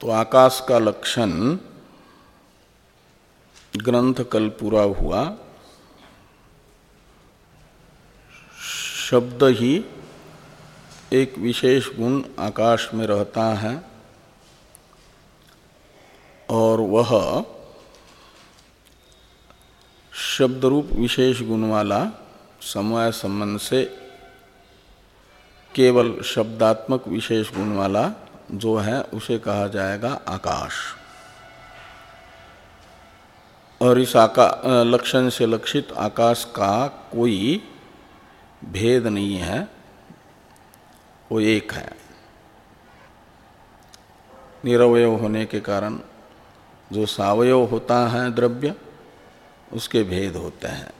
तो आकाश का लक्षण ग्रंथ कल पूरा हुआ। शब्द ही एक विशेष गुण आकाश में रहता है और वह शब्द रूप विशेष गुण वाला समय संबंध से केवल शब्दात्मक विशेष गुण वाला जो है, उसे कहा जाएगा आकाश। और इस आका, लक्षण से लक्षित आकाश का कोई भेद नहीं है, वो एक है। निरवय होने के कारण जो सावयव होता है द्रव्य, उसके भेद होते हैं।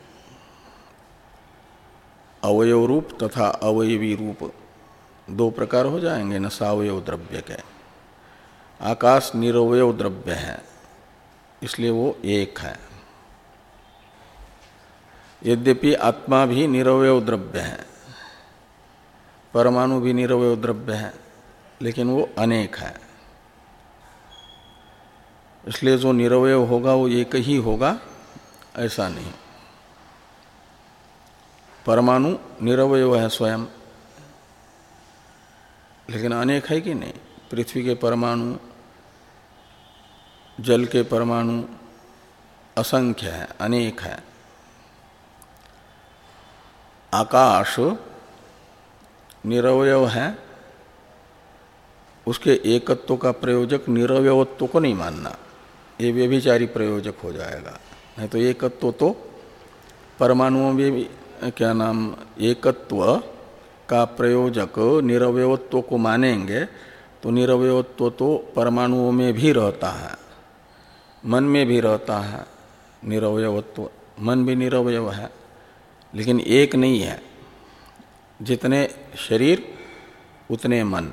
अवयव रूप तथा अवयवी रूप दो प्रकार हो जाएँगे, न सावयव द्रव्य के। आकाश निरवय द्रव्य है, इसलिए वो एक है। यद्यपि आत्मा भी निरवय द्रव्य है, परमाणु भी निरवय द्रव्य है, लेकिन वो अनेक है। इसलिए जो निरवय होगा, वो एक ही होगा, ऐसा नहीं। परमाणु निरवय है स्वयं लेकिन अनेक है कि नहीं? पृथ्वी के परमाणु, जल के परमाणु असंख्य है, अनेक है। आकाश निरवय है, उसके एकत्व का प्रयोजक निरवयत्व को नहीं मानना। ये व्यभिचारी प्रयोजक हो जाएगा। नहीं तो एकत्व तो परमाणुओं में भी, क्या नाम, एकत्व का प्रयोजक निरवयत्व को मानेंगे तो निरवयत्व तो परमाणुओं में भी रहता है। मन में भी रहता है निरवयत्व। मन भी निरवय है, लेकिन एक नहीं है। जितने शरीर, उतने मन।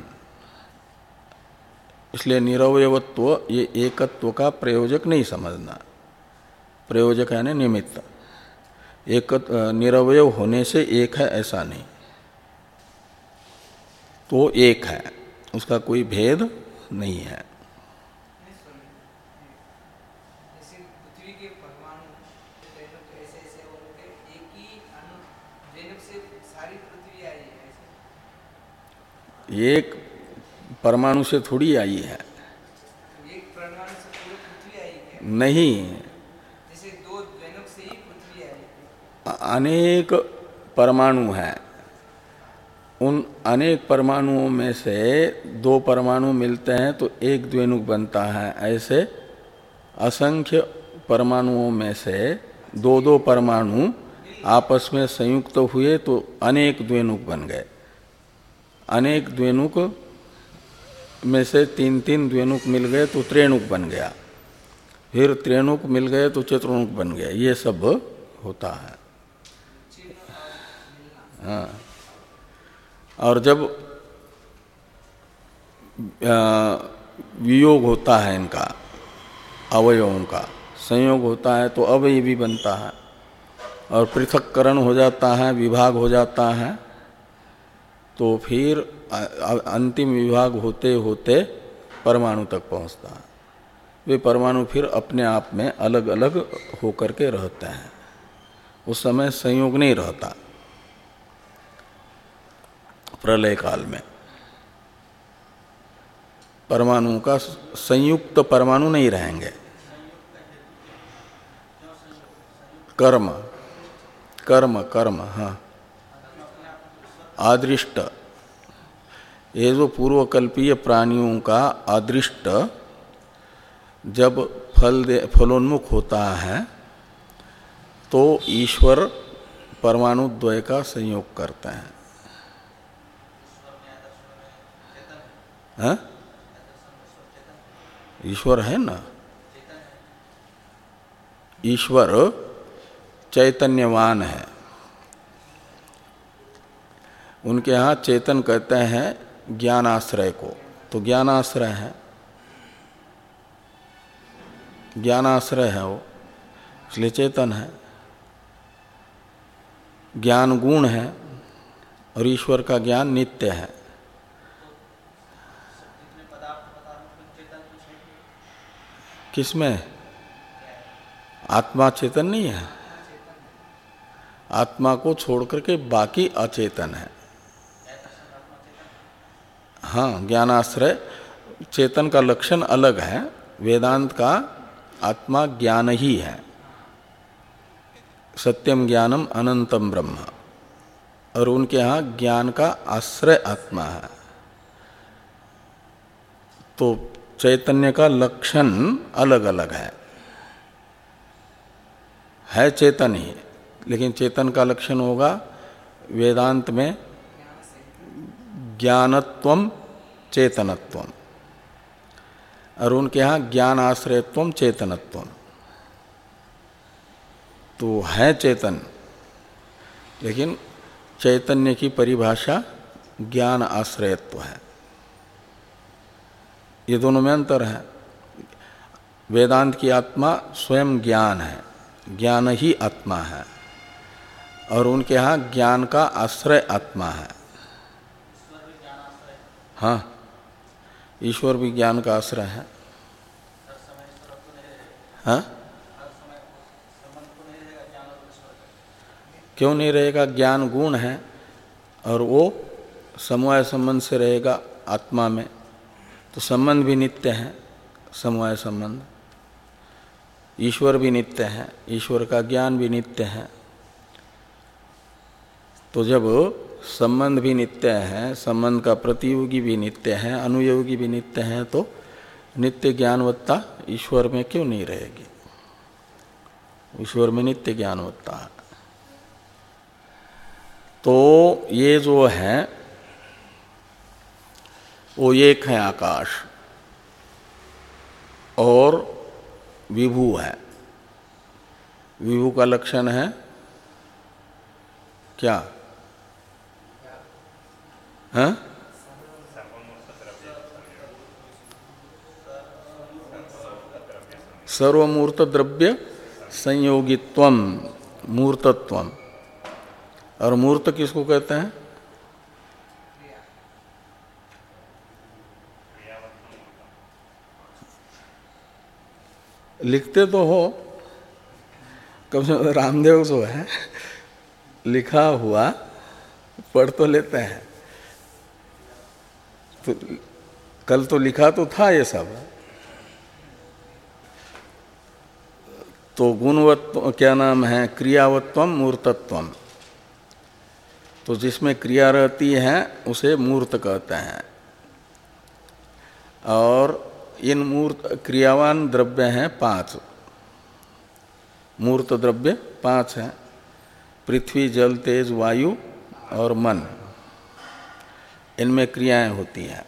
इसलिए निरवयत्व, ये एकत्व का प्रयोजक नहीं समझना। प्रयोजक है ना निमित्त एक निरवय होने से एक है, ऐसा नहीं। तो एक है उसका कोई भेद नहीं है। एक परमाणु से थोड़ी आई है। एक परमाणु से पूरी पृथ्वी आई है नहीं। जैसे दो से ही पृथ्वी आई अनेक परमाणु हैं। अनेक परमाणुओं में से दो परमाणु मिलते हैं तो एक द्वेनुक बनता है। ऐसे असंख्य परमाणुओं में से दो दो परमाणु आपस में संयुक्त हुए तो अनेक द्वेनुक बन गए। अनेक द्वेनुक में से तीन तीन द्वेनुक मिल गए तो त्रेणुक बन गया। फिर त्रेणुक मिल गए तो चतुर्णुक बन गया। ये सब होता है। हाँ। और जब वियोग होता है इनका, अवयवों का, संयोग होता है तो अवय भी बनता है। और पृथककरण हो जाता है, विभाग हो जाता है तो फिर अंतिम विभाग होते होते परमाणु तक पहुँचता है। वे परमाणु फिर अपने आप में अलग अलग होकर के रहते हैं। उस समय संयोग नहीं रहता। प्रलय काल में। परमाणु का संयुक्त परमाणु नहीं रहेंगे। कर्म कर्म कर्म हाँ। आदृष्ट। ये जो पूर्वकल्पीय प्राणियों का अदृष्ट जब फल दे, फलोन्मुख होता है तो ईश्वर परमाणु द्वय का संयोग करते हैं। है? ईश्वर है ना? ईश्वर चैतन्यवान है। उनके यहाँ चेतन कहते हैं ज्ञानाश्रय को। तो ज्ञानाश्रय है। ज्ञानाश्रय है वो। इसलिए चेतन है। ज्ञान गुण है और ईश्वर का ज्ञान नित्य है। किसमें? आत्मा चेतन नहीं है। आत्मा को छोड़ करके बाकी अचेतन है। हाँ ज्ञानाश्रय, चेतन का लक्षण अलग है। वेदांत का आत्मा ज्ञान ही है। सत्यम ज्ञानम अनंतम ब्रह्म। और उनके यहाँ ज्ञान का आश्रय आत्मा है। तो चैतन्य का लक्षण अलग अलग है। है चेतन ही, लेकिन चेतन का लक्षण होगा वेदांत में ज्ञानत्व चेतनत्व। और उनके यहाँ ज्ञान आश्रयत्व चेतनत्व। तो है चेतन, लेकिन चैतन्य की परिभाषा ज्ञान आश्रयत्व है। ये दोनों में अंतर है। वेदांत की आत्मा स्वयं ज्ञान है। ज्ञान ही आत्मा है। और उनके यहाँ ज्ञान का आश्रय आत्मा है। हाँ। ईश्वर भी ज्ञान का आश्रय है। हाँ? क्यों नहीं रहेगा? ज्ञान गुण है। और वो समवाय संबंध से रहेगा आत्मा में। तो संबंध भी नित्य है, समवाय संबंध। ईश्वर भी नित्य है, ईश्वर का ज्ञान भी नित्य है। तो जब संबंध भी नित्य है, संबंध का प्रतियोगी भी नित्य है, अनुयोगी भी नित्य है तो नित्य ज्ञानवत्ता ईश्वर में क्यों नहीं रहेगी? ईश्वर में नित्य ज्ञानवत्ता तो ये जो है वो एक है आकाश और विभू है। विभू का लक्षण है क्या? है? सर्वमूर्त द्रव्य संयोगित्व मूर्तत्व और मूर्त किसको कहते हैं? लिखते तो हो। कम से कम रामदेव जो है, लिखा हुआ, पढ़ तो लेते हैं। तो कल तो लिखा तो था ये सब। तो गुणवत्व क्या नाम है क्रियावत्व मूर्तत्व तो जिसमें क्रिया रहती है, उसे मूर्त कहते हैं। और इन मूर्त क्रियावान द्रव्य हैं पाँच। मूर्त द्रव्य पाँच हैं। पृथ्वी, जल, तेज, वायु और मन। इनमें क्रियाएँ होती हैं।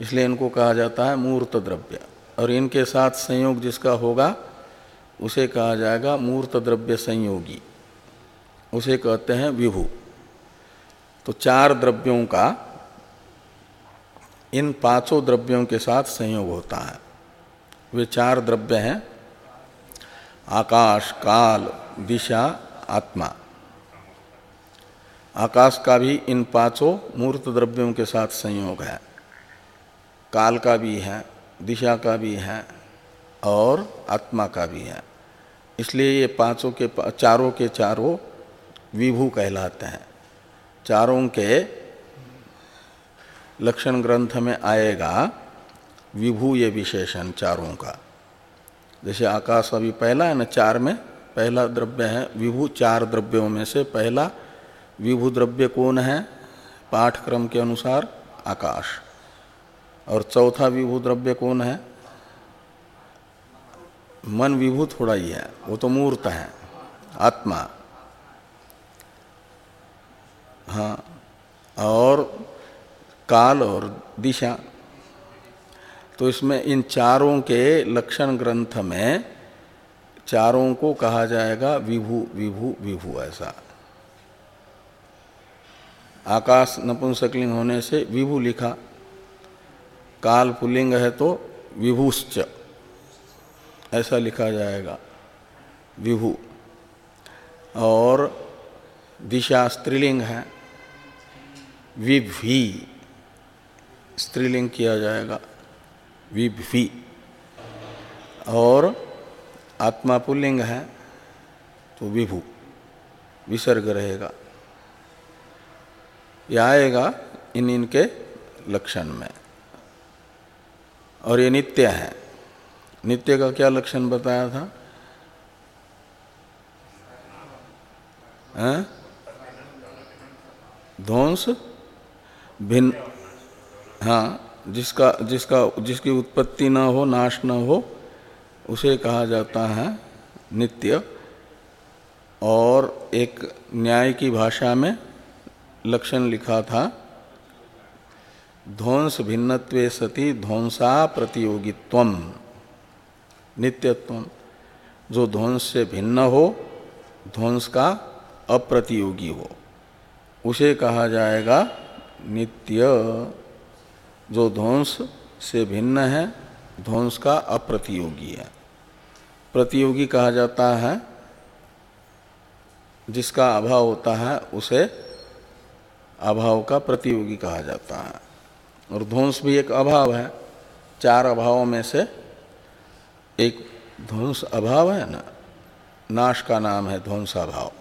इसलिए इनको कहा जाता है मूर्त द्रव्य। और इनके साथ संयोग जिसका होगा, उसे कहा जाएगा मूर्त द्रव्य संयोगी। उसे कहते हैं विभु। तो चार द्रव्यों का इन पाँचों द्रव्यों के साथ संयोग होता है। वे चार द्रव्य हैं, आकाश, काल, दिशा, आत्मा। आकाश का भी इन पाँचों मूर्त द्रव्यों के साथ संयोग है। काल का भी है, दिशा का भी है और आत्मा का भी है। इसलिए ये पाँचों के चारों के चारों विभू कहलाते हैं। चारों के लक्षण ग्रंथ में आएगा विभू ये विशेषण चारों का। जैसे आकाश अभी पहला है ना चार में, पहला द्रव्य है, विभू चार द्रव्यों में से पहला, विभू द्रव्य कौन है? पाठक्रम के अनुसार आकाश। और चौथा विभू द्रव्य कौन है? मन विभू थोड़ा ही है, वो तो मूर्त है, आत्मा। हाँ और काल और दिशा। तो इसमें इन चारों के लक्षण ग्रंथ में चारों को कहा जाएगा विभु, विभू विभू ऐसा। आकाश नपुंसकलिंग होने से विभू लिखा। काल पुलिंग है तो विभुश्च, ऐसा लिखा जाएगा, विभु। और दिशा स्त्रीलिंग है, विभी। स्त्रीलिंग किया जाएगा। विभी और आत्मा पुल्लिंग है तो विभू, विसर्ग रहेगा। यह आएगा इन इनके लक्षण में। और ये नित्य है। नित्य का क्या लक्षण बताया था? ध्वंस? भिन्न हाँ जिसका जिसका, जिसकी उत्पत्ति न हो, नाश न हो, उसे कहा जाता है नित्य। और एक न्याय की भाषा में लक्षण लिखा था, ध्वंस भिन्नत्वे सति ध्वंसा प्रतियोगित्व नित्यत्व जो ध्वंस से भिन्न हो, ध्वंस का अप्रतियोगी हो, उसे कहा जाएगा नित्य। जो ध्वंस से भिन्न है, ध्वंस का अप्रतियोगी है। प्रतियोगी कहा जाता है, जिसका अभाव होता है, उसे अभाव का प्रतियोगी कहा जाता है। और ध्वंस भी एक अभाव है, चार अभावों में से एक ध्वंस अभाव है ना, नाश का नाम है ध्वंसाभाव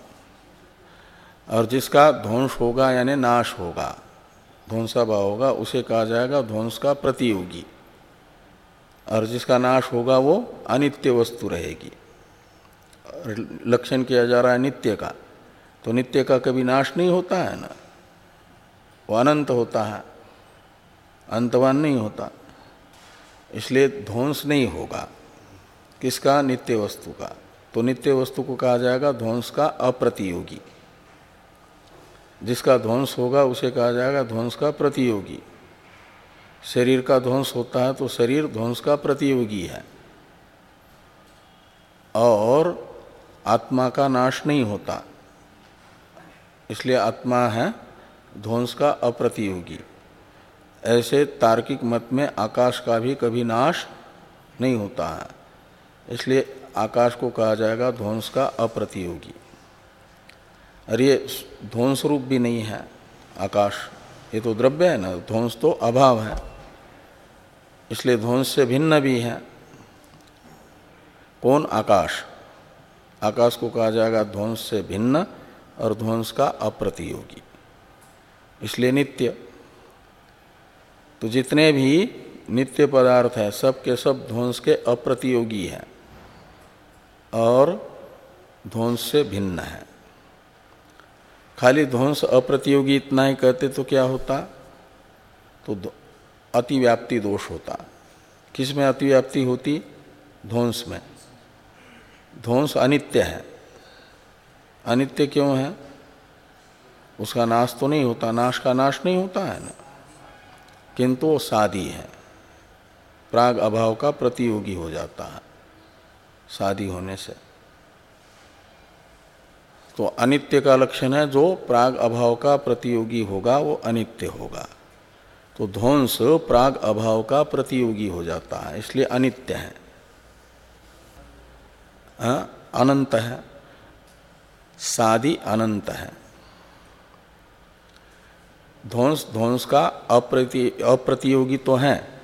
और जिसका ध्वंस होगा यानी नाश होगा। ध्वंसाभाव होगा, उसे कहा जाएगा ध्वंस का प्रतियोगी। और जिसका नाश होगा वो अनित्य वस्तु रहेगी। लक्षण किया जा रहा है नित्य का। तो नित्य का कभी नाश नहीं होता है ना? वो अनंत होता है। अंतवान नहीं होता। इसलिए ध्वंस नहीं होगा। किसका? नित्य वस्तु का। तो नित्य वस्तु को कहा जाएगा ध्वंस का अप्रतियोगी। जिसका ध्वंस होगा, उसे कहा जाएगा ध्वंस का प्रतियोगी। शरीर का ध्वंस होता है तो शरीर ध्वंस का प्रतियोगी है। और आत्मा का नाश नहीं होता। इसलिए आत्मा है ध्वंस का अप्रतियोगी। ऐसे तार्किक मत में आकाश का भी कभी नाश नहीं होता है। इसलिए आकाश को कहा जाएगा ध्वंस का अप्रतियोगी। और ये ध्वंस रूप भी नहीं है आकाश। ये तो द्रव्य है ना, ध्वंस तो अभाव है। इसलिए ध्वंस से भिन्न भी है। कौन? आकाश। आकाश को कहा जाएगा ध्वंस से भिन्न और ध्वंस का अप्रतियोगी। इसलिए नित्य। तो जितने भी नित्य पदार्थ है, सब के सब ध्वंस के अप्रतियोगी हैं और ध्वंस से भिन्न है। खाली ध्वंस अप्रतियोगी इतना ही कहते तो क्या होता? तो अतिव्याप्ति दोष होता। किसमें अतिव्याप्ति होती? ध्वंस में। ध्वंस अनित्य है। अनित्य क्यों है? उसका नाश तो नहीं होता। नाश का नाश नहीं होता है ना। किंतु वो शादी है। प्राग अभाव का प्रतियोगी हो जाता है। शादी होने से। तो अनित्य का लक्षण है जो प्राग अभाव का प्रतियोगी होगा वो अनित्य होगा। तो ध्वंस प्राग अभाव का प्रतियोगी हो जाता है इसलिए अनित्य है। आ, हाँ, अनंत है। शादी अनंत है। ध्वंस ध्वंस का अप्रति अप्रतियोगी तो है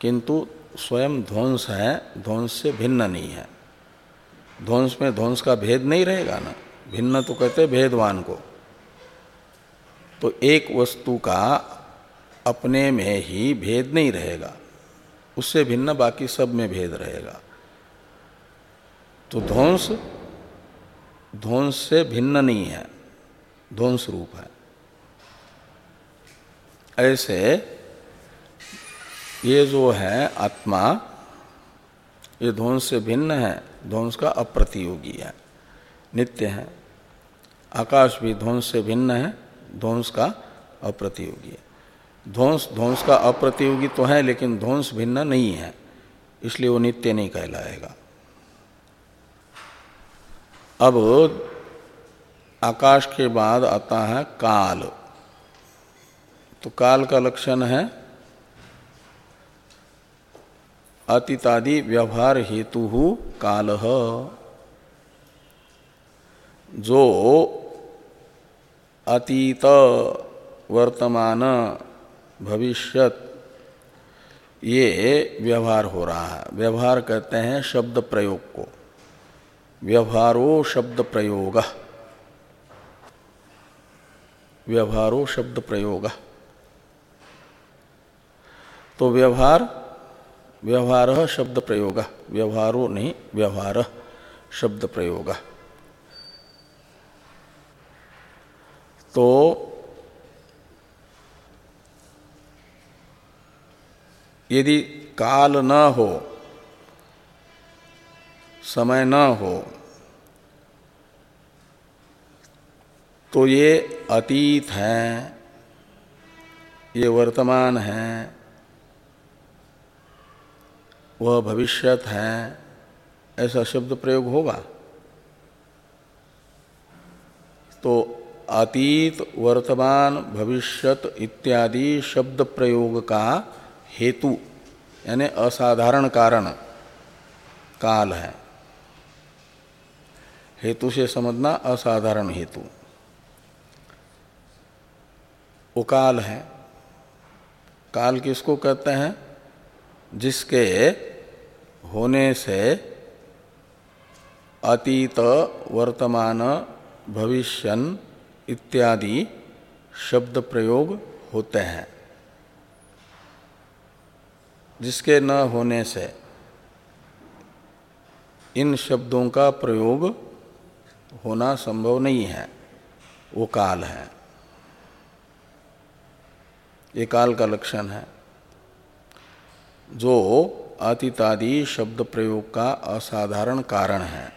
किंतु स्वयं ध्वंस है ध्वंस से भिन्न नहीं है। ध्वंस में ध्वंस का भेद नहीं रहेगा ना? भिन्न तो कहते भेदवान को। तो एक वस्तु का अपने में ही भेद नहीं रहेगा, उससे भिन्न बाकी सब में भेद रहेगा। तो ध्वंस ध्वंस से भिन्न नहीं है, ध्वंस रूप है। ऐसे ये जो है आत्मा, ये ध्वंस से भिन्न है, ध्वंस का अप्रतियोगी है। नित्य है। आकाश भी ध्वंस से भिन्न है, ध्वंस का अप्रतियोगी है। ध्वंस ध्वंस का अप्रतियोगी तो है, लेकिन ध्वंस भिन्न नहीं है, इसलिए वो नित्य नहीं कहलाएगा। अब आकाश के बाद आता है काल। तो काल का लक्षण है अतितादि व्यवहार हेतु काल। जो अतीत वर्तमान भविष्यत, ये व्यवहार हो रहा है। व्यवहार कहते हैं शब्द प्रयोग को। व्यवहारो शब्द प्रयोग। व्यवहारो शब्द प्रयोग। तो व्यवहार व्यवहार शब्द प्रयोग। व्यवहारो नहीं, व्यवहार शब्द प्रयोग। तो यदि काल न हो, समय न हो तो ये अतीत है, ये वर्तमान है, वह भविष्यत है, ऐसा शब्द प्रयोग होगा? तो अतीत, वर्तमान, भविष्यत इत्यादि शब्द प्रयोग का हेतु, यानी असाधारण कारण काल है। हेतु से समझना असाधारण हेतु। वो काल है। काल किसको कहते हैं? जिसके होने से अतीत, वर्तमान, भविष्यन इत्यादि शब्द प्रयोग होते हैं। जिसके न होने से इन शब्दों का प्रयोग होना संभव नहीं है। वो काल है। ये काल का लक्षण है। जो अतीतादि शब्द प्रयोग का असाधारण कारण है।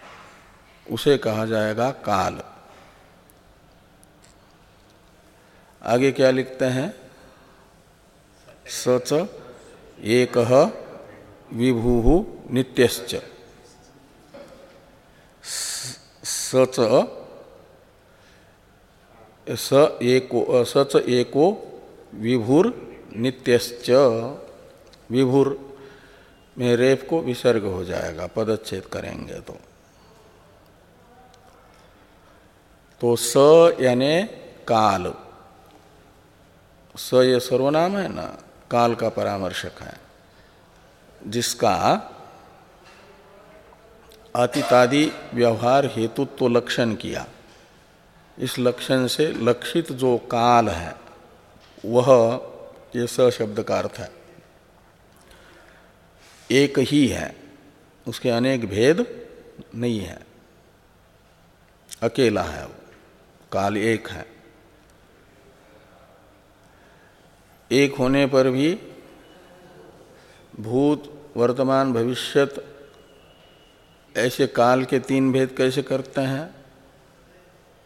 उसे कहा जाएगा काल। आगे क्या लिखते हैं? सच एक विभु नित्यश्च। सच स एको सच एको विभुर नित्यश्च। विभुर में रेप को विसर्ग हो जाएगा, पदच्छेद करेंगे तो। तो स यानी काल। स ये सर्वनाम है ना, काल का परामर्शक है। जिसका अतितादि व्यवहार हेतुत्व तो लक्षण किया। इस लक्षण से लक्षित जो काल है, वह ये स शब्द का अर्थ है। एक ही है, उसके अनेक भेद नहीं है। अकेला है वो, काल एक है। एक होने पर भी भूत, वर्तमान, भविष्यत ऐसे काल के तीन भेद कैसे करते हैं?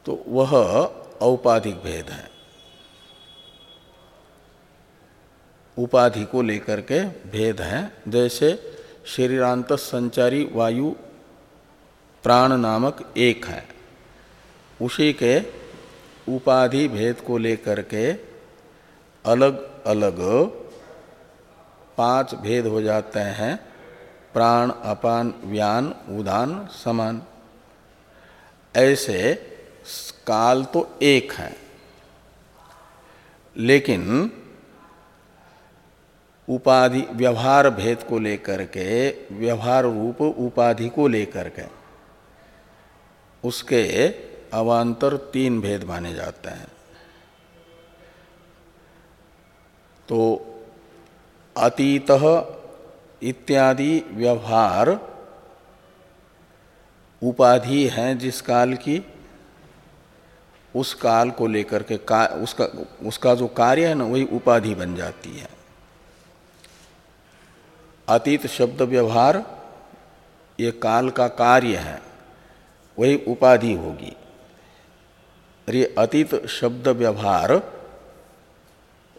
तो वह औपाधिक भेद है। उपाधि को लेकर के भेद है। जैसे शरीरांत संचारी वायु प्राण नामक एक है। उसी के उपाधि भेद को लेकर के अलग अलग पाँच भेद हो जाते हैं। प्राण, अपान, व्यान, उदान, समान। ऐसे काल तो एक है। लेकिन उपाधि, व्यवहार भेद को लेकर के, व्यवहार रूप उपाधि को लेकर के, उसके अवान्तर तीन भेद माने जाते हैं। तो अतीत इत्यादि व्यवहार उपाधि है जिस काल की उस काल को लेकर के का, उसका उसका जो कार्य है ना वही उपाधि बन जाती है। अतीत शब्द व्यवहार ये काल का कार्य है वही उपाधि होगी। अरे अतीत शब्द व्यवहार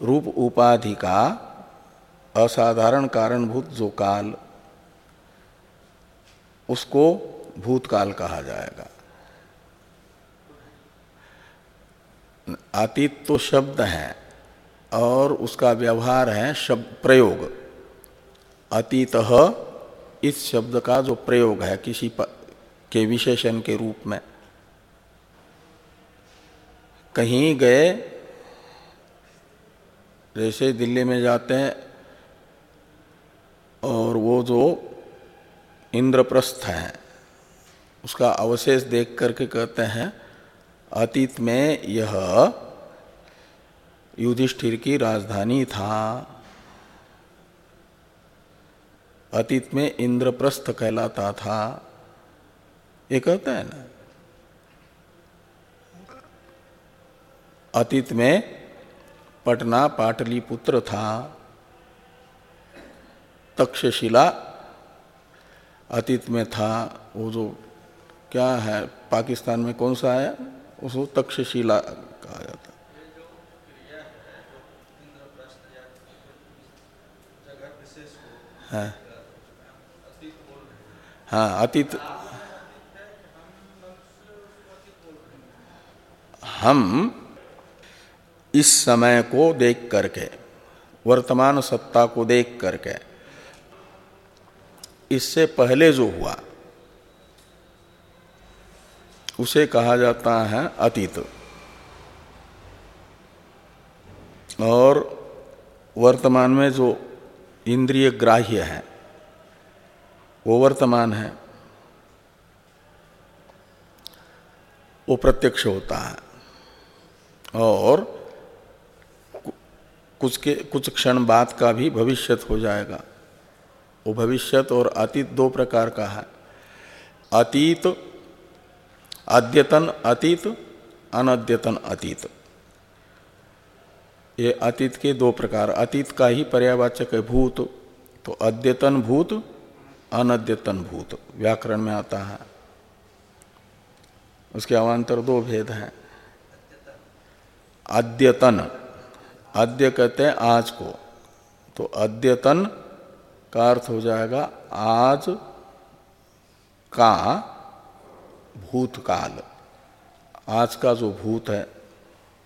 रूप उपाधि का असाधारण कारणभूत जो काल, उसको भूतकाल कहा जाएगा। अतीत तो शब्द है और उसका व्यवहार है शब्द प्रयोग। अतीत इस शब्द का जो प्रयोग है किसी के विशेषण के रूप में, कहीं गए जैसे दिल्ली में जाते हैं, और वो जो इंद्रप्रस्थ है, उसका अवशेष देख करके कहते हैं, अतीत में यह युधिष्ठिर की राजधानी था। अतीत में इंद्रप्रस्थ कहलाता था। ये कहता है ना। अतीत में पटना पाटलिपुत्र था। तक्षशिला अतीत में था। वो जो क्या है, पाकिस्तान में कौन सा है उसको तक्षशिला कहा जाता है। हाँ अतीत। हम इस समय को देख करके, वर्तमान सत्ता को देख करके, इससे पहले जो हुआ, उसे कहा जाता है अतीत। और वर्तमान में जो इंद्रिय ग्राह्य है, वो वर्तमान है। वो प्रत्यक्ष होता है। और कुछ के, कुछ क्षण बाद का भी भविष्यत हो जाएगा। वो भविष्यत और अतीत दो प्रकार का है। अतीत, अद्यतन अतीत, अनद्यतन अतीत। ये अतीत के दो प्रकार। अतीत का ही पर्यावाचक है भूत। तो अद्यतन भूत, अनद्यतन भूत। व्याकरण में आता है। उसके अवान्तर दो भेद हैं। अद्यतन। अद्य कहते हैं आज को। तो अद्यतन का अर्थ हो जाएगा आज का भूतकाल। आज का जो भूत है,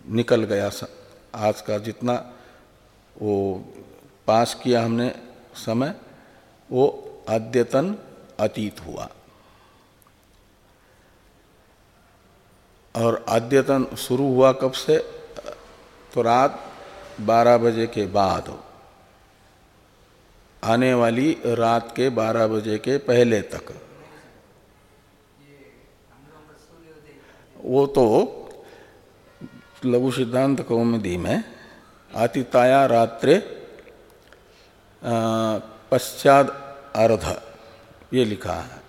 निकल गया आज का जितना वो पास किया हमने समय, वो अद्यतन अतीत हुआ। और अद्यतन शुरू हुआ कब से? तो रात 12 बजे के बाद आने वाली रात के 12 बजे के पहले तक। वो तो लघु सिद्धांत कौमदी में। आतिताया रात्रे पश्चात अर्ध, ये लिखा है।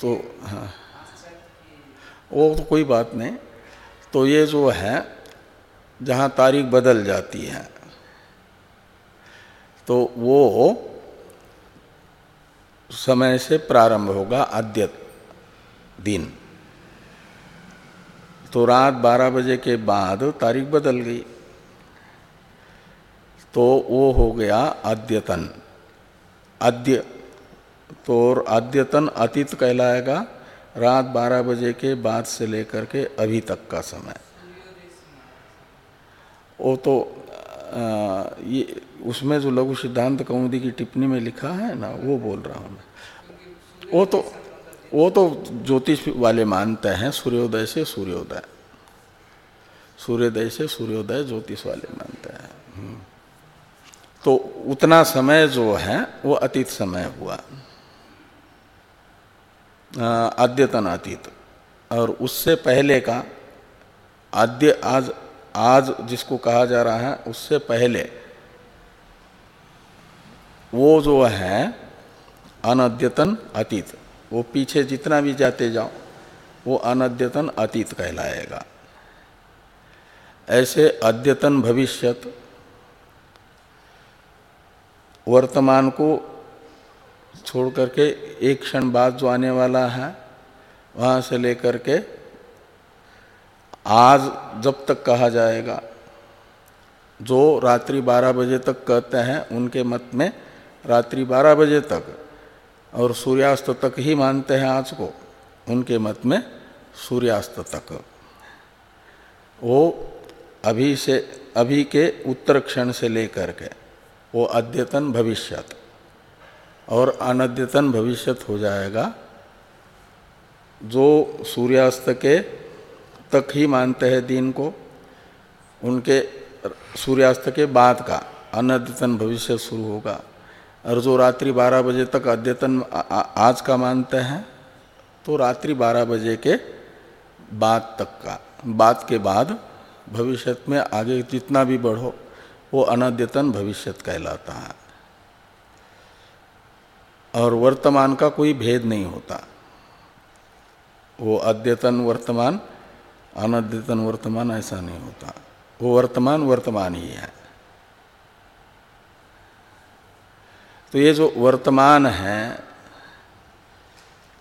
तो हाँ। वो तो कोई बात नहीं। तो ये जो है जहाँ तारीख बदल जाती है। तो वो समय से प्रारंभ होगा आद्य दिन। तो रात 12 बजे के बाद तारीख बदल गई। तो वो हो गया अद्यतन अद्य तो और अतीत कहलाएगा रात 12 बजे के बाद से लेकर के अभी तक का समय। वो तो आ, ये उसमें जो लघु सिद्धांत कौमुदी की टिप्पणी में लिखा है ना वो बोल रहा हूँ मैं। वो तो वो तो ज्योतिष वाले मानते हैं सूर्योदय से सूर्योदय। सूर्योदय से सूर्योदय ज्योतिष वाले मानते हैं। हम्म। तो उतना समय जो है वो अतीत समय हुआ। अद्यतन अतीत। और उससे पहले का आद्य आज आज जिसको कहा जा रहा है, उससे पहले वो जो है, अनद्यतन अतीत, वो पीछे जितना भी जाते जाओ, वो अनद्यतन अतीत कहलाएगा। ऐसे अद्यतन भविष्यत वर्तमान को छोड़ करके एक क्षण बाद जो आने वाला है, वहाँ से लेकर के आज जब तक कहा जाएगा, जो रात्रि 12 बजे तक कहते हैं, उनके मत में रात्रि 12 बजे तक, और सूर्यास्त तक ही मानते हैं आज को, उनके मत में सूर्यास्त तक। वो अभी से, अभी के उत्तर क्षण से लेकर के, वो अद्यतन भविष्यत, और अनद्यतन भविष्यत हो जाएगा, जो सूर्यास्त के तक ही मानते हैं दिन को उनके सूर्यास्त के बाद का। अनद्यतन भविष्य शुरू होगा। और जो रात्रि 12 बजे तक अद्यतन आज का मानते हैं तो रात्रि 12 बजे के बाद तक का। बाद के बाद भविष्य में आगे जितना भी बढ़ो, वो अनद्यतन भविष्य कहलाता है। और वर्तमान का कोई भेद नहीं होता। वो अद्यतन वर्तमान अनद्यतन वर्तमान ऐसा नहीं होता। वो वर्तमान वर्तमान ही है। तो ये जो वर्तमान है,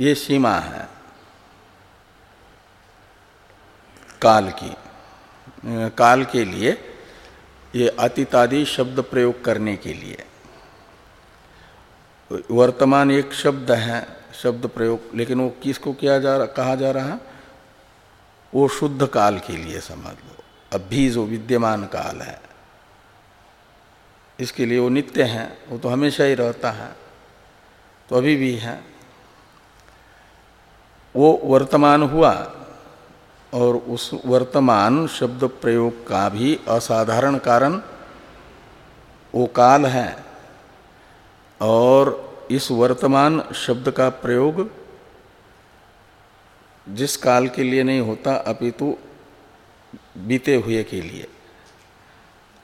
ये सीमा है। काल की। काल के लिए ये अतीतादि शब्द प्रयोग करने के लिए। वर्तमान एक शब्द है, शब्द प्रयोग, लेकिन वो किसको किया जा रहा, कहा जा रहा है? वो शुद्ध काल के लिए समझ लो। अभी जो विद्यमान काल है, इसके लिए वो नित्य है, वो तो हमेशा ही रहता है तो अभी भी है। वो वर्तमान हुआ और उस वर्तमान शब्द प्रयोग का भी असाधारण कारण वो काल है और इस वर्तमान शब्द का प्रयोग जिस काल के लिए नहीं होता, अपितु बीते हुए के लिए।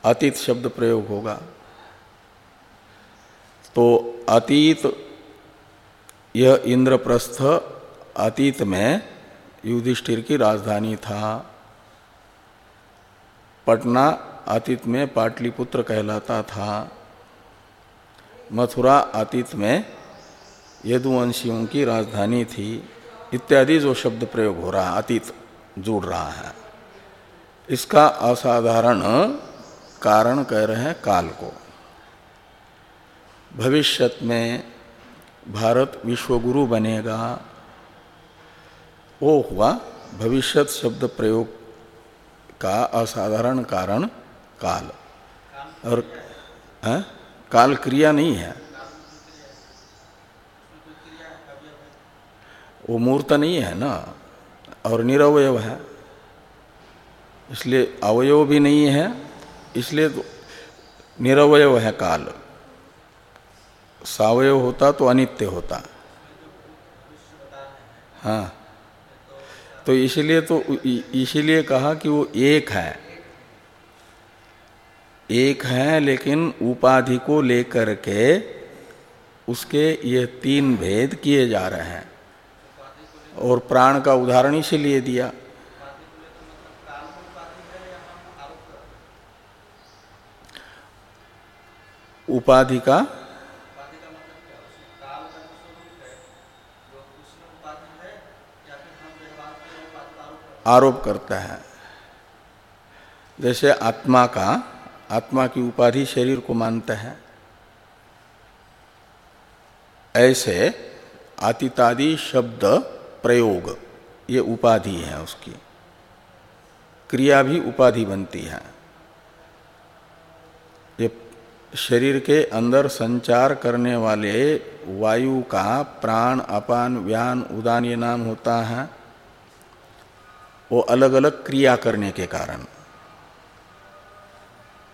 अतीत शब्द प्रयोग होगा। तो अतीत, यह इंद्रप्रस्थ अतीत में युधिष्ठिर की राजधानी था। पटना अतीत में पाटलिपुत्र कहलाता था। मथुरा अतीत में यदुवंशियों की राजधानी थी। इत्यादि जो शब्द प्रयोग हो रहा है, अतीत जुड़ रहा है। इसका असाधारण कारण कह रहे हैं काल को। भविष्य में भारत विश्वगुरु बनेगा। वो हुआ भविष्यत शब्द प्रयोग का असाधारण कारण काल। और, है? काल क्रिया नहीं है। वो मूर्त नहीं है ना, और निरवय है। इसलिए अवयव भी नहीं है, इसलिए तो निरवय है काल। सावयव होता तो अनित्य होता। हाँ। तो इसलिए तो इसीलिए कहा कि वो एक है। एक है लेकिन उपाधि को लेकर के उसके ये तीन भेद किए जा रहे हैं। और प्राण का उदाहरण इसीलिए दिया। उपाधि का आरोप करता है। जैसे आत्मा का, आत्मा की उपाधि शरीर को मानता है। ऐसे आतितादि शब्द प्रयोग, ये उपाधि है उसकी। क्रिया भी उपाधि बनती है। ये शरीर के अंदर संचार करने वाले वायु का प्राण, अपान, व्यान, उदान ये नाम होता है। वो अलग अलग क्रिया करने के कारण।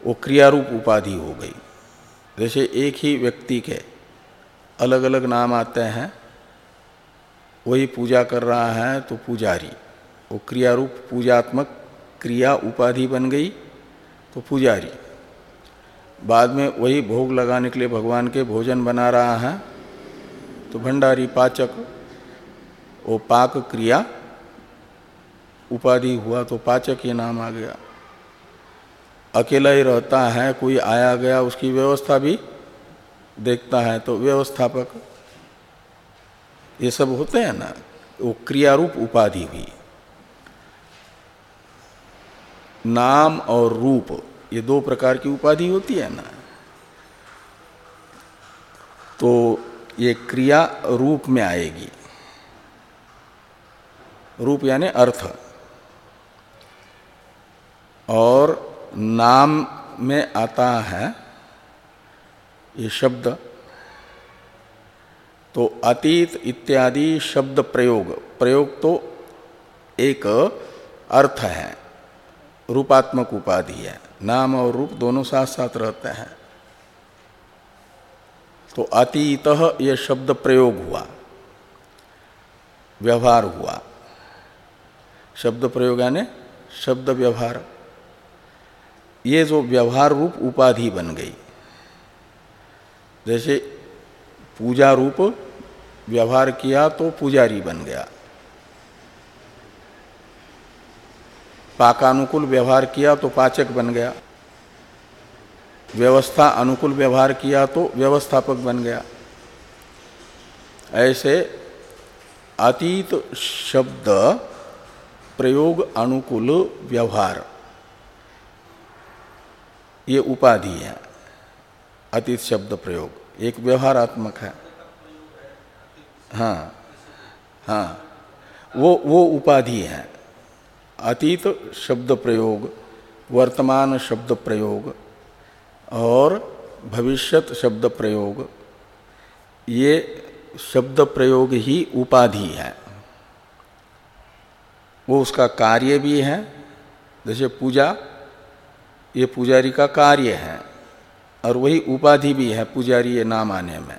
वो क्रियारूप उपाधि हो गई। जैसे एक ही व्यक्ति के अलग अलग नाम आते हैं। वही पूजा कर रहा है तो पुजारी। वो क्रियारूप पूजात्मक क्रिया उपाधि बन गई तो पुजारी। बाद में वही भोग लगाने के लिए भगवान के भोजन बना रहा है तो भंडारी पाचक, वो पाक क्रिया उपाधि हुआ तो पाचक ये नाम आ गया। अकेला ही रहता है, कोई आया गया, उसकी व्यवस्था भी देखता है तो व्यवस्थापक ये सब होते हैं ना, वो क्रियारूप उपाधि भी। नाम और रूप, ये दो प्रकार की उपाधि होती है ना। तो ये क्रिया रूप में आएगी। रूप यानी अर्थ। और नाम में आता है ये शब्द। तो अतीत इत्यादि शब्द प्रयोग प्रयोग तो एक अर्थ है, रूपात्मक उपाधि है, नाम और रूप दोनों साथ साथ रहते हैं। तो अतीत यह शब्द प्रयोग हुआ, व्यवहार हुआ। शब्द प्रयोग यानी शब्द व्यवहार। ये जो व्यवहार रूप उपाधि बन गई, जैसे पूजा रूप व्यवहार किया तो पुजारी बन गया। पाकानुकूल व्यवहार किया तो पाचक बन गया। व्यवस्था अनुकूल व्यवहार किया तो व्यवस्थापक बन गया। ऐसे अतीत शब्द प्रयोग अनुकूल व्यवहार। ये उपाधि है, अतीत शब्द प्रयोग। एक व्यवहारात्मक है। हाँ हाँ वो वो उपाधि है। अतीत शब्द प्रयोग, वर्तमान शब्द प्रयोग और भविष्यत शब्द प्रयोग, ये शब्द प्रयोग ही उपाधि है। वो उसका कार्य भी है। जैसे पूजा, ये पुजारी का कार्य है और वही उपाधि भी है, पुजारी ये नाम आने में।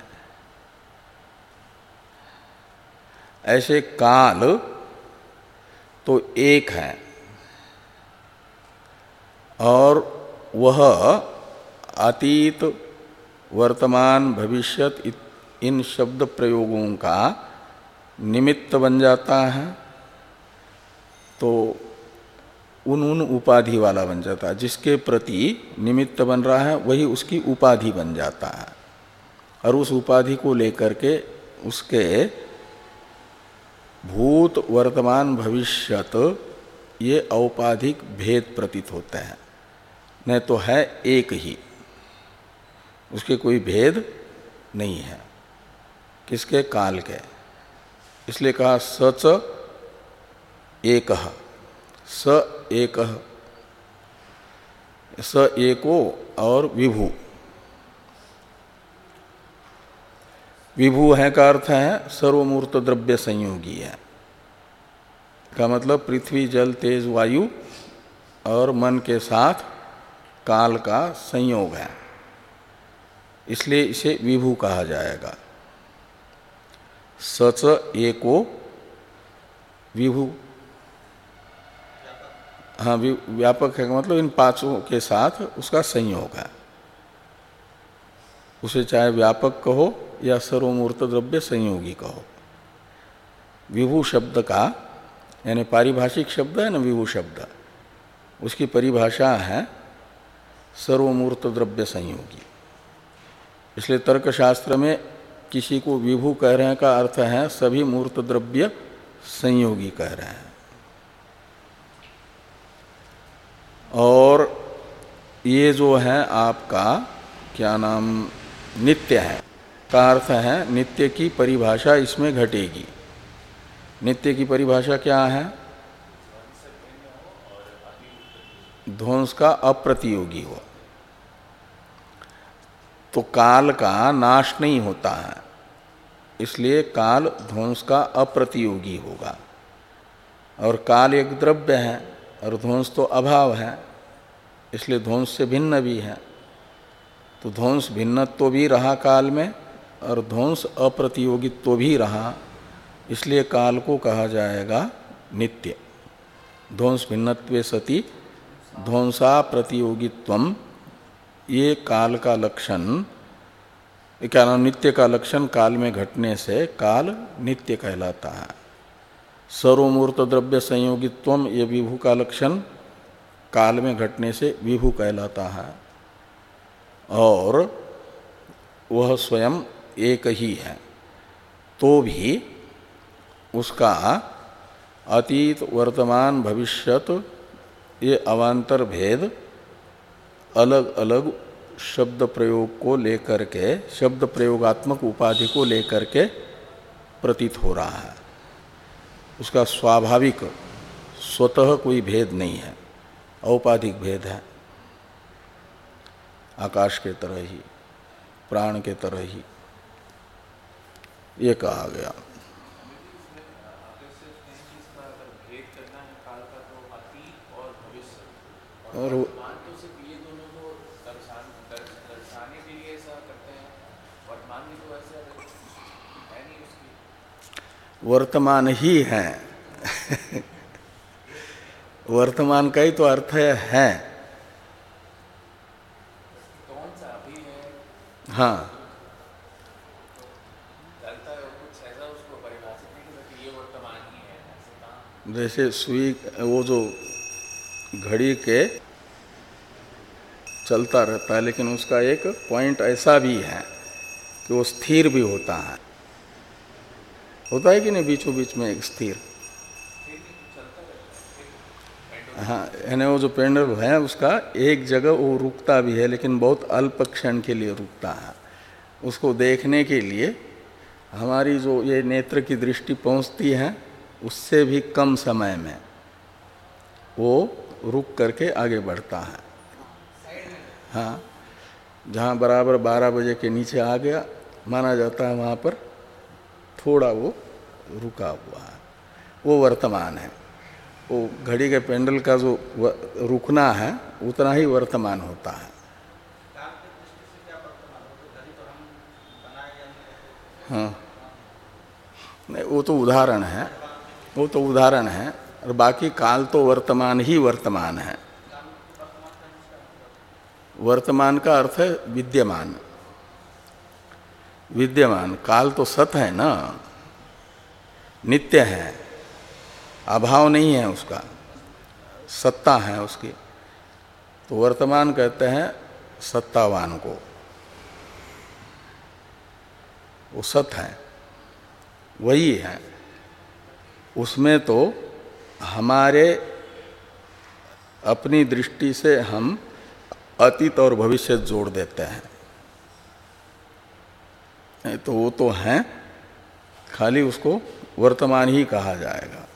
ऐसे काल तो एक है। और वह अतीत, वर्तमान, भविष्यत इन शब्द प्रयोगों का निमित्त बन जाता है। तो उन उन उपाधि वाला बन जाता है, जिसके प्रति निमित्त बन रहा है, वही उसकी उपाधि बन जाता है। और उस उपाधि को लेकर के उसके भूत वर्तमान भविष्यत, ये औपाधिक भेद प्रतीत होते हैं। नहीं तो है एक ही। उसके कोई भेद नहीं है। किसके? काल के। इसलिए कहा सच एक। स एक। स एको और विभु। विभु है का अर्थ है सर्वमूर्त द्रव्य संयोगी है। का मतलब पृथ्वी, जल, तेज, वायु और मन के साथ काल का संयोग है। इसलिए इसे विभू कहा जाएगा। सच एको विभू। हाँ व्यापक है मतलब इन पाँचों के साथ उसका संयोग है। उसे चाहे व्यापक कहो या सर्वमूर्त द्रव्य संयोगी कहो। विभू शब्द का, यानी पारिभाषिक शब्द है ना विभू शब्द, उसकी परिभाषा है सर्वमूर्त द्रव्य संयोगी। इसलिए तर्कशास्त्र में किसी को विभू कह रहे हैं का अर्थ है सभी मूर्त द्रव्य संयोगी कह रहे हैं। और ये जो है आपका, क्या नाम? नित्य है। का अर्थ है, नित्य की परिभाषा इसमें घटेगी। नित्य की परिभाषा क्या है? ध्वंस का अप्रतियोगी हो। तो काल का नाश नहीं होता है, इसलिए काल ध्वंस का अप्रतियोगी होगा। और काल एक द्रव्य है, और ध्वंस तो अभाव है, इसलिए ध्वंस से भिन्न भी है। तो ध्वंस भिन्नत्व भी रहा काल में और ध्वंस अप्रतियोगित्व भी रहा। इसलिए काल को कहा जाएगा नित्य। ध्वंस भिन्नत्व सती ध्वंसा प्रतियोगित्व ये काल का लक्षण क्या नाम, नित्य का लक्षण काल में घटने से काल नित्य कहलाता है। सर्वमूर्त द्रव्य संयोगित्व ये विभू का लक्षण काल में घटने से विभू कहलाता है। और वह स्वयं एक ही है। तो भी उसका अतीत, वर्तमान, भविष्यत, ये अवान्तर भेद अलग अलग शब्द प्रयोग को लेकर के, शब्द प्रयोगात्मक उपाधि को लेकर के प्रतीत हो रहा है। उसका स्वाभाविक, स्वतः कोई भेद नहीं है, औपाधिक भेद है। आकाश के तरह ही प्राण के तरह ही। ये कहा गया। और वर्तमान ही है। वर्तमान का ही तो अर्थ है, है। हाँ। जैसे सुई वो जो घड़ी के चलता रहता है लेकिन उसका एक पॉइंट ऐसा भी है कि वो स्थिर भी होता है। होता है कि नहीं बीचों बीच में एक स्थिर? हाँ यानी वो जो पेंडल है, उसका एक जगह वो रुकता भी है, लेकिन बहुत अल्प क्षण के लिए रुकता है। उसको देखने के लिए हमारी जो ये नेत्र की दृष्टि पहुँचती है, उससे भी कम समय में वो रुक करके आगे बढ़ता है। हाँ जहाँ बराबर 12 बजे के नीचे आ गया, माना जाता है वहाँ पर थोड़ा वो रुका हुआ है। वो वर्तमान है। वो घड़ी के पेंडल का जो रुकना है, उतना ही वर्तमान होता है। हाँ। नहीं, वो तो उदाहरण है। वो तो उदाहरण है, और बाकी काल तो वर्तमान ही वर्तमान है। वर्तमान का अर्थ है विद्यमान। विद्यमान, काल तो सत है ना। नित्य है। अभाव नहीं है उसका। सत्ता है उसकी। तो वर्तमान कहते हैं सत्तावान को। वो सत है। वही है। उसमें तो हमारे अपनी दृष्टि से हम अतीत और भविष्य जोड़ देते हैं। तो वो तो हैं। खाली उसको वर्तमान ही कहा जाएगा।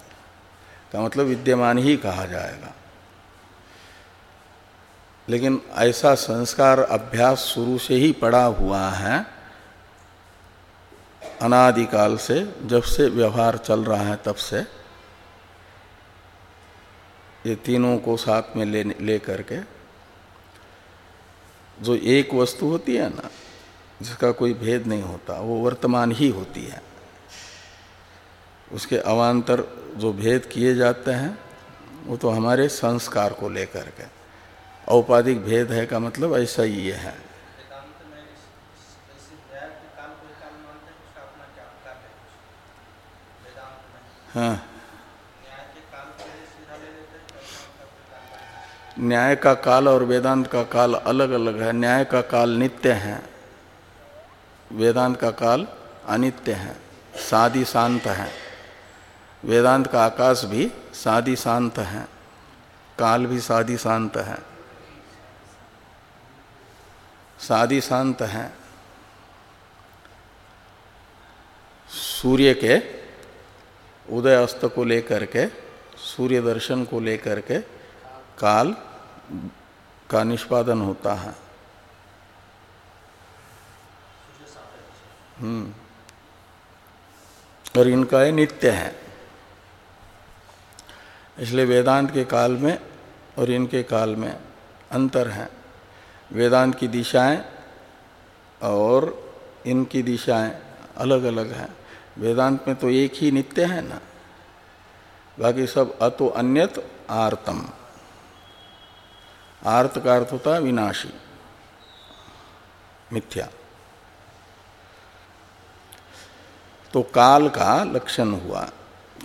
का मतलब विद्यमान ही कहा जाएगा। लेकिन ऐसा संस्कार अभ्यास शुरू से ही पड़ा हुआ है, अनादिकाल से, जब से व्यवहार चल रहा है तब से। ये तीनों को साथ में ले ले करके जो एक वस्तु होती है ना, जिसका कोई भेद नहीं होता, वो वर्तमान ही होती है। उसके अवान्तर जो भेद किए जाते हैं, वो तो हमारे संस्कार को लेकर के। औपाधिक भेद है का मतलब ऐसा ही है। हाँ। न्याय का काल और वेदांत का काल अलग अलग है। न्याय का काल नित्य है। वेदांत का काल अनित्य है। सादी शांत है। वेदांत का आकाश भी सादी शांत है, काल भी सादी शांत है। सादी शांत है। सूर्य के उदय अस्त को लेकर के, सूर्य दर्शन को लेकर के काल का निष्पादन होता है। हम्म। और इनका ये नित्य है। इसलिए वेदांत के काल में और इनके काल में अंतर हैं। वेदांत की दिशाएँ और इनकी दिशाएँ अलग अलग हैं। वेदांत में तो एक ही नित्य है ना? बाकी सब अतो अन्यत आर्तम। आर्त का अर्थ होता विनाशी, मिथ्या। तो काल का लक्षण हुआ।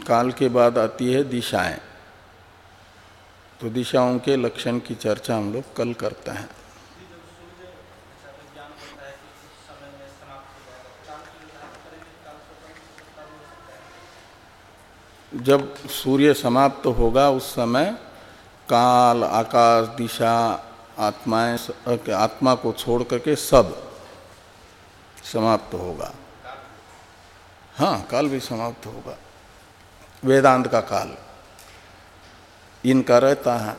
काल के बाद आती है दिशाएँ। तो दिशाओं के लक्षण की चर्चा हम लोग कल करते हैं। जब सूर्य समाप्त तो होगा उस समय काल, आकाश, दिशा, आत्माएँ आत्मा को छोड़ करके सब समाप्त तो होगा। हाँ काल भी समाप्त होगा। वेदांत का काल। इनका रहता है।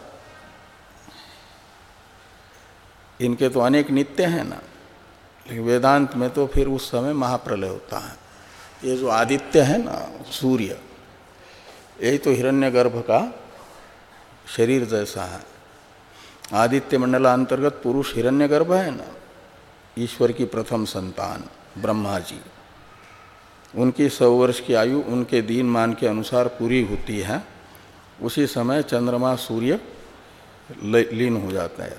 इनके तो अनेक नित्य हैं ना, लेकिन वेदांत में तो फिर उस समय महाप्रलय होता है। ये जो आदित्य है ना, सूर्य, यही तो हिरण्यगर्भ का शरीर जैसा है। आदित्य मंडला अंतर्गत पुरुष हिरण्यगर्भ है ना, ईश्वर की प्रथम संतान ब्रह्मा जी उनकी सौ वर्ष की आयु उनके दीन मान के अनुसार पूरी होती है। उसी समय चंद्रमा, सूर्य लीन हो जाता है।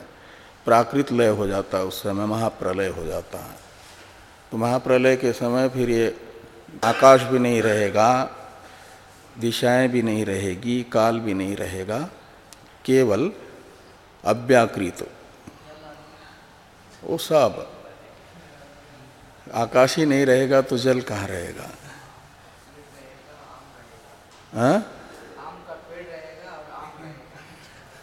प्राकृत लय हो जाता है, उस समय महाप्रलय हो जाता है। तो महाप्रलय के समय फिर ये आकाश भी नहीं रहेगा, दिशाएँ भी नहीं रहेगी, काल भी नहीं रहेगा, केवल अव्याकृत। वो सब। आकाश ही नहीं रहेगा तो जल कहाँ रहेगा? हाँ?